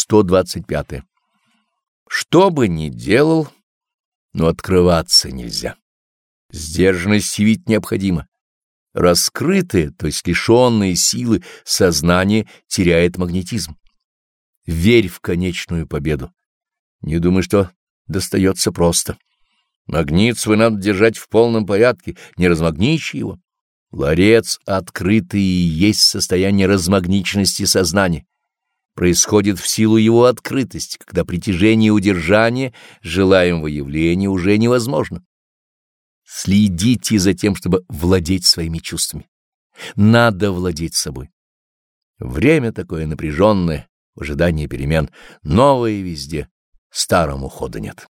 125. Что бы ни делал, но открываться нельзя. Сдержанность ведь необходима. Раскрытое, то есть лишенное силы, сознание теряет магнетизм. Верь в конечную победу. Не думай, что достается просто. Магнит свой надо держать в полном порядке, не размагничи его. Ларец открытый и есть состояние размагниченности сознания. Происходит в силу его открытости, когда притяжение и удержание желаемого явления уже невозможно. Следите за тем, чтобы владеть своими чувствами. Надо владеть собой. Время такое напряженное, в ожидании перемен, новое везде, старому хода нет.